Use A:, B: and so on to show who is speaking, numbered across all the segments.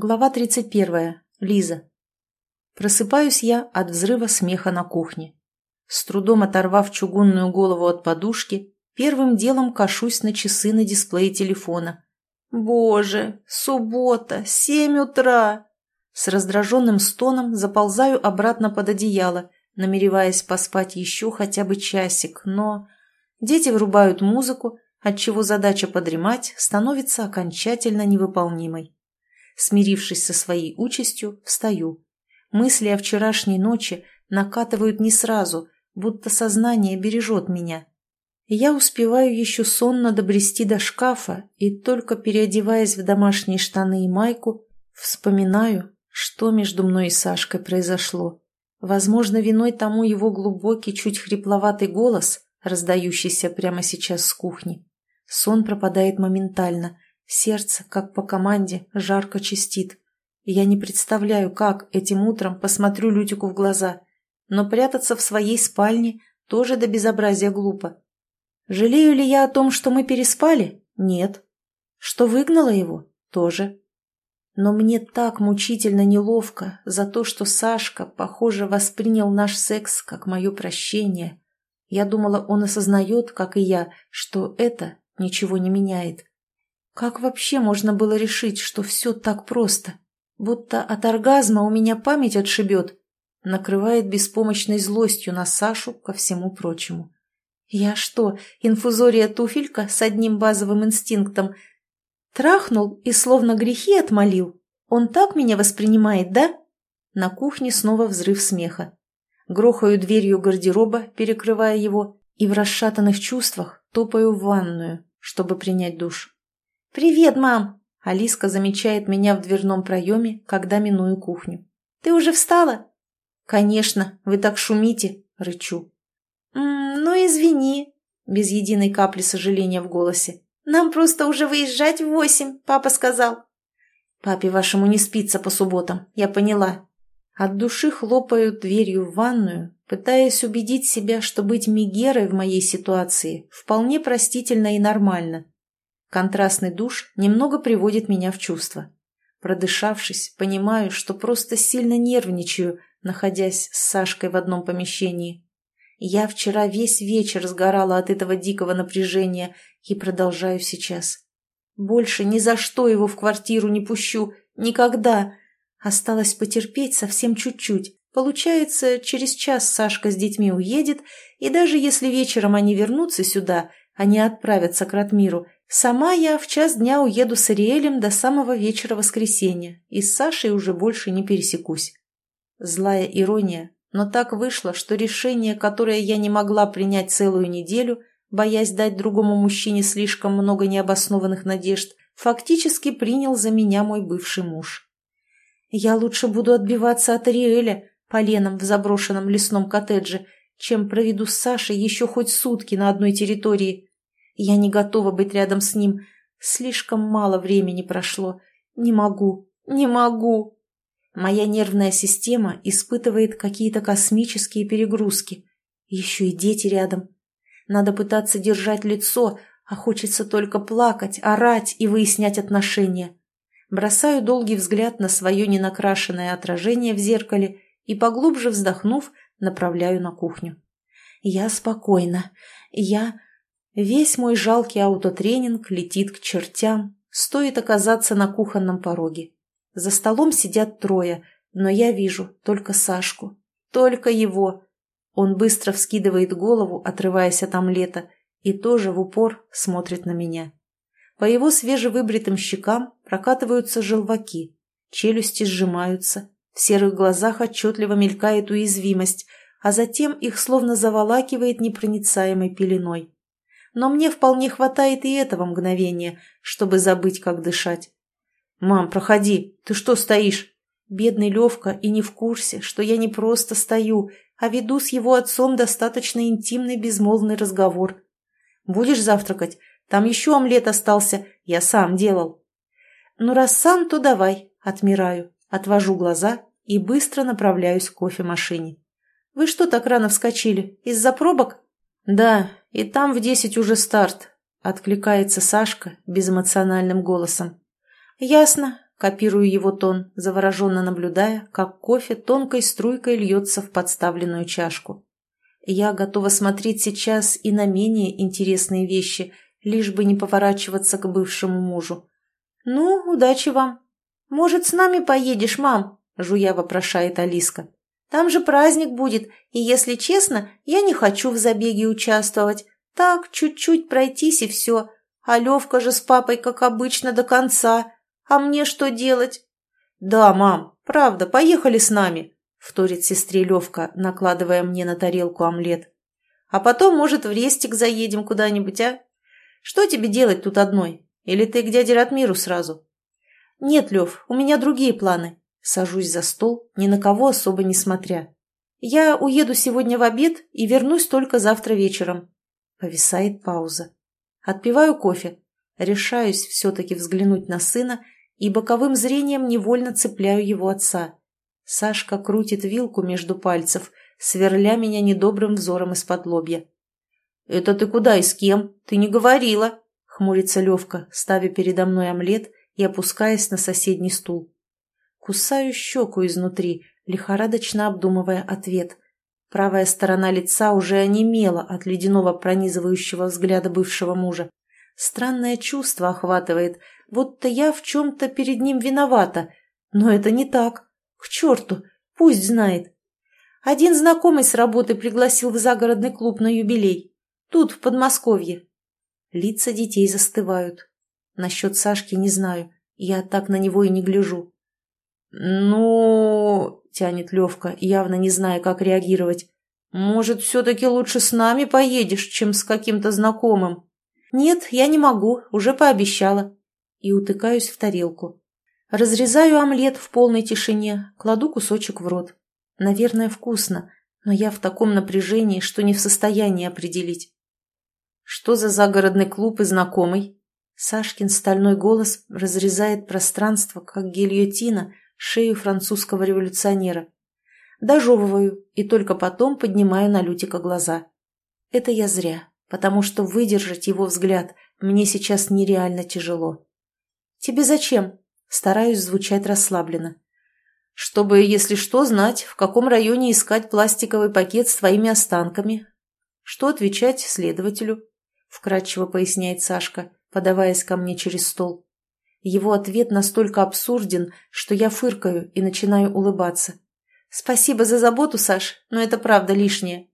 A: Глава 31. Лиза. Просыпаюсь я от взрыва смеха на кухне. С трудом оторвав чугунную голову от подушки, первым делом кашусь на часы на дисплее телефона. «Боже, суббота, семь утра!» С раздраженным стоном заползаю обратно под одеяло, намереваясь поспать еще хотя бы часик, но... Дети врубают музыку, отчего задача подремать становится окончательно невыполнимой. Смирившись со своей участью, встаю. Мысли о вчерашней ночи накатывают не сразу, будто сознание бережет меня. Я успеваю еще сонно добрести до шкафа и, только переодеваясь в домашние штаны и майку, вспоминаю, что между мной и Сашкой произошло. Возможно, виной тому его глубокий, чуть хрипловатый голос, раздающийся прямо сейчас с кухни. Сон пропадает моментально, сердце, как по команде, жарко чистит. Я не представляю, как этим утром посмотрю Лютику в глаза, но прятаться в своей спальне тоже до безобразия глупо. Жалею ли я о том, что мы переспали? Нет. Что выгнала его? Тоже. Но мне так мучительно неловко за то, что Сашка, похоже, воспринял наш секс как мое прощение. Я думала, он осознает, как и я, что это ничего не меняет. Как вообще можно было решить, что все так просто? Будто от оргазма у меня память отшибет. Накрывает беспомощной злостью на Сашу ко всему прочему. Я что, инфузория туфелька с одним базовым инстинктом? Трахнул и словно грехи отмолил. Он так меня воспринимает, да? На кухне снова взрыв смеха. Грохаю дверью гардероба, перекрывая его, и в расшатанных чувствах топаю в ванную, чтобы принять душ. «Привет, мам!» Алиска замечает меня в дверном проеме, когда миную кухню. «Ты уже встала?» «Конечно, вы так шумите!» — рычу. «М -м, «Ну, извини!» — без единой капли сожаления в голосе. «Нам просто уже выезжать в восемь, папа сказал». «Папе вашему не спится по субботам, я поняла». От души хлопаю дверью в ванную, пытаясь убедить себя, что быть Мегерой в моей ситуации вполне простительно и нормально. Контрастный душ немного приводит меня в чувство. Продышавшись, понимаю, что просто сильно нервничаю, находясь с Сашкой в одном помещении. Я вчера весь вечер сгорала от этого дикого напряжения и продолжаю сейчас. Больше ни за что его в квартиру не пущу. Никогда. Осталось потерпеть совсем чуть-чуть. Получается, через час Сашка с детьми уедет, и даже если вечером они вернутся сюда, они отправятся к Ратмиру, сама я в час дня уеду с Ариэлем до самого вечера воскресенья, и с Сашей уже больше не пересекусь. Злая ирония, но так вышло, что решение, которое я не могла принять целую неделю, боясь дать другому мужчине слишком много необоснованных надежд, фактически принял за меня мой бывший муж. Я лучше буду отбиваться от Ариэля поленом в заброшенном лесном коттедже, чем проведу с Сашей еще хоть сутки на одной территории. Я не готова быть рядом с ним. Слишком мало времени прошло. Не могу, не могу. Моя нервная система испытывает какие-то космические перегрузки. Еще и дети рядом. Надо пытаться держать лицо, а хочется только плакать, орать и выяснять отношения. Бросаю долгий взгляд на свое ненакрашенное отражение в зеркале и, поглубже вздохнув, направляю на кухню. Я спокойна. Я... Весь мой жалкий аутотренинг летит к чертям, стоит оказаться на кухонном пороге. За столом сидят трое, но я вижу только Сашку. Только его. Он быстро вскидывает голову, отрываясь от омлета, и тоже в упор смотрит на меня. По его свежевыбритым щекам прокатываются желваки, челюсти сжимаются, в серых глазах отчетливо мелькает уязвимость, а затем их словно заволакивает непроницаемой пеленой. Но мне вполне хватает и этого мгновения, чтобы забыть, как дышать. «Мам, проходи, ты что стоишь?» Бедный Левка и не в курсе, что я не просто стою, а веду с его отцом достаточно интимный безмолвный разговор. «Будешь завтракать? Там еще омлет остался, я сам делал». «Ну, раз сам, то давай», — отмираю, отвожу глаза и быстро направляюсь к кофемашине. «Вы что так рано вскочили? Из-за пробок?» «Да, и там в десять уже старт», — откликается Сашка безэмоциональным голосом. «Ясно. копирую его тон, завороженно наблюдая, как кофе тонкой струйкой льется в подставленную чашку. Я готова смотреть сейчас и на менее интересные вещи, лишь бы не поворачиваться к бывшему мужу. «Ну, удачи вам!» «Может, с нами поедешь, мам?» – жуя вопрошает Алиска. «Там же праздник будет, и, если честно, я не хочу в забеге участвовать. Так, чуть-чуть пройтись и все. А Левка же с папой, как обычно, до конца. А мне что делать?» «Да, мам, правда, поехали с нами», – вторит сестре Левка, накладывая мне на тарелку омлет. «А потом, может, в рестик заедем куда-нибудь, а? Что тебе делать тут одной? Или ты к дяде Ратмиру сразу?» «Нет, Лев, у меня другие планы». Сажусь за стол, ни на кого особо не смотря. «Я уеду сегодня в обед и вернусь только завтра вечером». Повисает пауза. Отпиваю кофе. Решаюсь все-таки взглянуть на сына и боковым зрением невольно цепляю его отца. Сашка крутит вилку между пальцев, сверля меня недобрым взором из-под лобья. «Это ты куда и с кем? Ты не говорила!» — хмурится Левка, ставя передо мной омлет и опускаясь на соседний стул. Кусаю щеку изнутри, лихорадочно обдумывая ответ. Правая сторона лица уже онемела от ледяного пронизывающего взгляда бывшего мужа. Странное чувство охватывает, будто я в чем-то перед ним виновата. Но это не так. К черту, пусть знает. Один знакомый с работы пригласил в загородный клуб на юбилей. Тут, в Подмосковье. Лица детей застывают. Насчет Сашки не знаю. Я так на него и не гляжу. «Ну...» — тянет Левка, явно не зная, как реагировать. «Может, все-таки лучше с нами поедешь, чем с каким-то знакомым?» «Нет, я не могу, уже пообещала». И утыкаюсь в тарелку. Разрезаю омлет в полной тишине, кладу кусочек в рот. Наверное, вкусно, но я в таком напряжении, что не в состоянии определить. Что за загородный клуб и знакомый? Сашкин стальной голос разрезает пространство, как гильотина, шею французского революционера. Дожевываю и только потом поднимаю на Лютика глаза. Это я зря, потому что выдержать его взгляд мне сейчас нереально тяжело. «Тебе зачем?» Стараюсь звучать расслабленно. «Чтобы, если что, знать, в каком районе искать пластиковый пакет с твоими останками. Что отвечать следователю?» Вкратчиво поясняет Сашка подаваясь ко мне через стол. Его ответ настолько абсурден, что я фыркаю и начинаю улыбаться. «Спасибо за заботу, Саш, но это правда лишнее».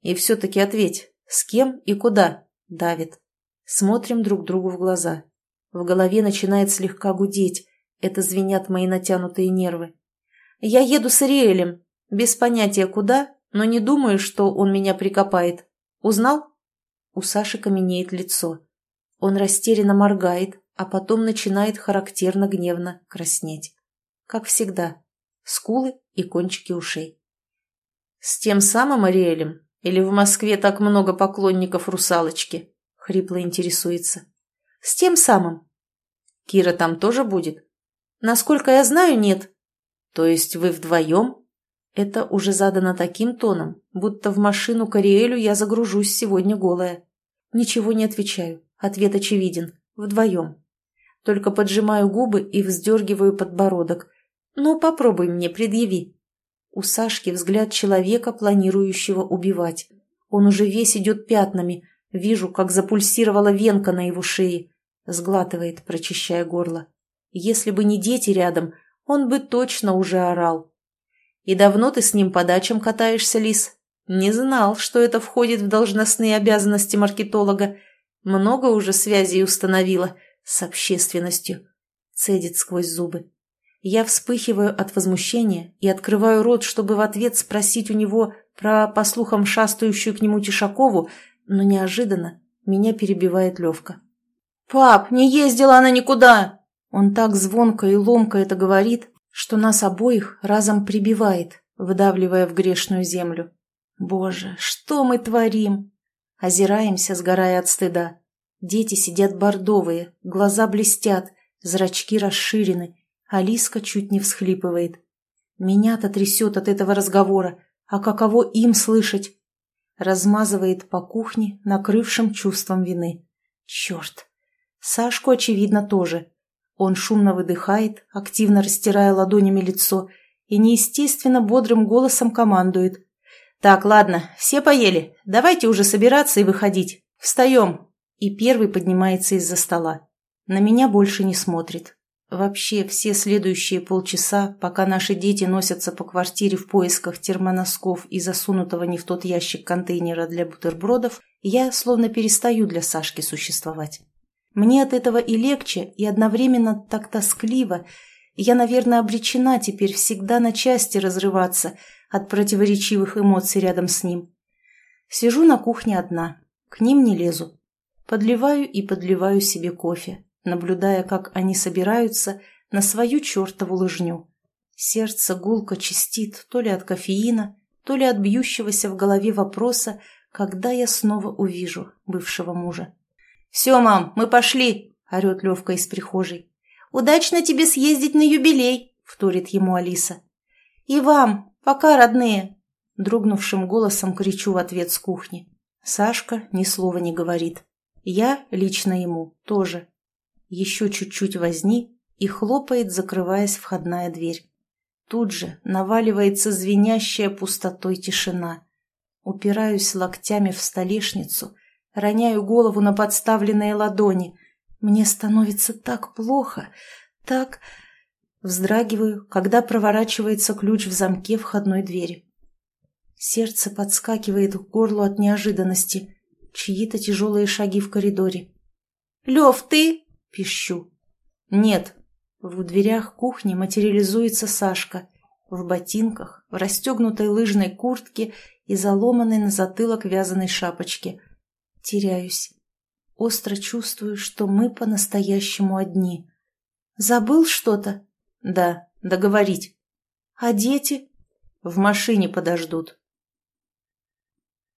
A: «И все-таки ответь, с кем и куда?» – давит. Смотрим друг другу в глаза. В голове начинает слегка гудеть. Это звенят мои натянутые нервы. «Я еду с Ариэлем. Без понятия куда, но не думаю, что он меня прикопает. Узнал?» У Саши каменеет лицо. Он растерянно моргает, а потом начинает характерно гневно краснеть. Как всегда. Скулы и кончики ушей. «С тем самым Ариэлем? Или в Москве так много поклонников русалочки?» — хрипло интересуется. «С тем самым». «Кира там тоже будет?» «Насколько я знаю, нет». «То есть вы вдвоем?» Это уже задано таким тоном, будто в машину к Ариэлю я загружусь сегодня голая. Ничего не отвечаю. Ответ очевиден. Вдвоем. Только поджимаю губы и вздергиваю подбородок. Ну, попробуй мне, предъяви. У Сашки взгляд человека, планирующего убивать. Он уже весь идет пятнами. Вижу, как запульсировала венка на его шее. Сглатывает, прочищая горло. Если бы не дети рядом, он бы точно уже орал. «И давно ты с ним по дачам катаешься, Лис?» «Не знал, что это входит в должностные обязанности маркетолога. Много уже связей установила с общественностью. Цедит сквозь зубы. Я вспыхиваю от возмущения и открываю рот, чтобы в ответ спросить у него про, по слухам, шастающую к нему Тишакову, но неожиданно меня перебивает Левка. «Пап, не ездила она никуда!» Он так звонко и ломко это говорит, что нас обоих разом прибивает, выдавливая в грешную землю. «Боже, что мы творим?» Озираемся, сгорая от стыда. Дети сидят бордовые, глаза блестят, зрачки расширены. Алиска чуть не всхлипывает. Меня-то трясет от этого разговора, а каково им слышать? Размазывает по кухне, накрывшим чувством вины. Черт! Сашку, очевидно, тоже. Он шумно выдыхает, активно растирая ладонями лицо, и неестественно бодрым голосом командует. «Так, ладно, все поели. Давайте уже собираться и выходить. Встаем!» И первый поднимается из-за стола. На меня больше не смотрит. Вообще, все следующие полчаса, пока наши дети носятся по квартире в поисках термоносков и засунутого не в тот ящик контейнера для бутербродов, я словно перестаю для Сашки существовать. Мне от этого и легче, и одновременно так тоскливо. Я, наверное, обречена теперь всегда на части разрываться от противоречивых эмоций рядом с ним. Сижу на кухне одна, к ним не лезу. Подливаю и подливаю себе кофе, наблюдая, как они собираются на свою чертову лыжню. Сердце гулко чистит то ли от кофеина, то ли от бьющегося в голове вопроса, когда я снова увижу бывшего мужа. «Все, мам, мы пошли!» – орет Левка из прихожей. «Удачно тебе съездить на юбилей!» – вторит ему Алиса. «И вам! Пока, родные!» – дрогнувшим голосом кричу в ответ с кухни. Сашка ни слова не говорит. Я лично ему тоже. Еще чуть-чуть возни, и хлопает, закрываясь входная дверь. Тут же наваливается звенящая пустотой тишина. Упираюсь локтями в столешницу, роняю голову на подставленные ладони. Мне становится так плохо, так... Вздрагиваю, когда проворачивается ключ в замке входной двери. Сердце подскакивает к горлу от неожиданности. Чьи-то тяжелые шаги в коридоре. «Лев, ты?» Пищу. «Нет». В дверях кухни материализуется Сашка. В ботинках, в расстегнутой лыжной куртке и заломанной на затылок вязаной шапочке. Теряюсь. Остро чувствую, что мы по-настоящему одни. «Забыл что-то?» «Да, договорить». «А дети?» «В машине подождут».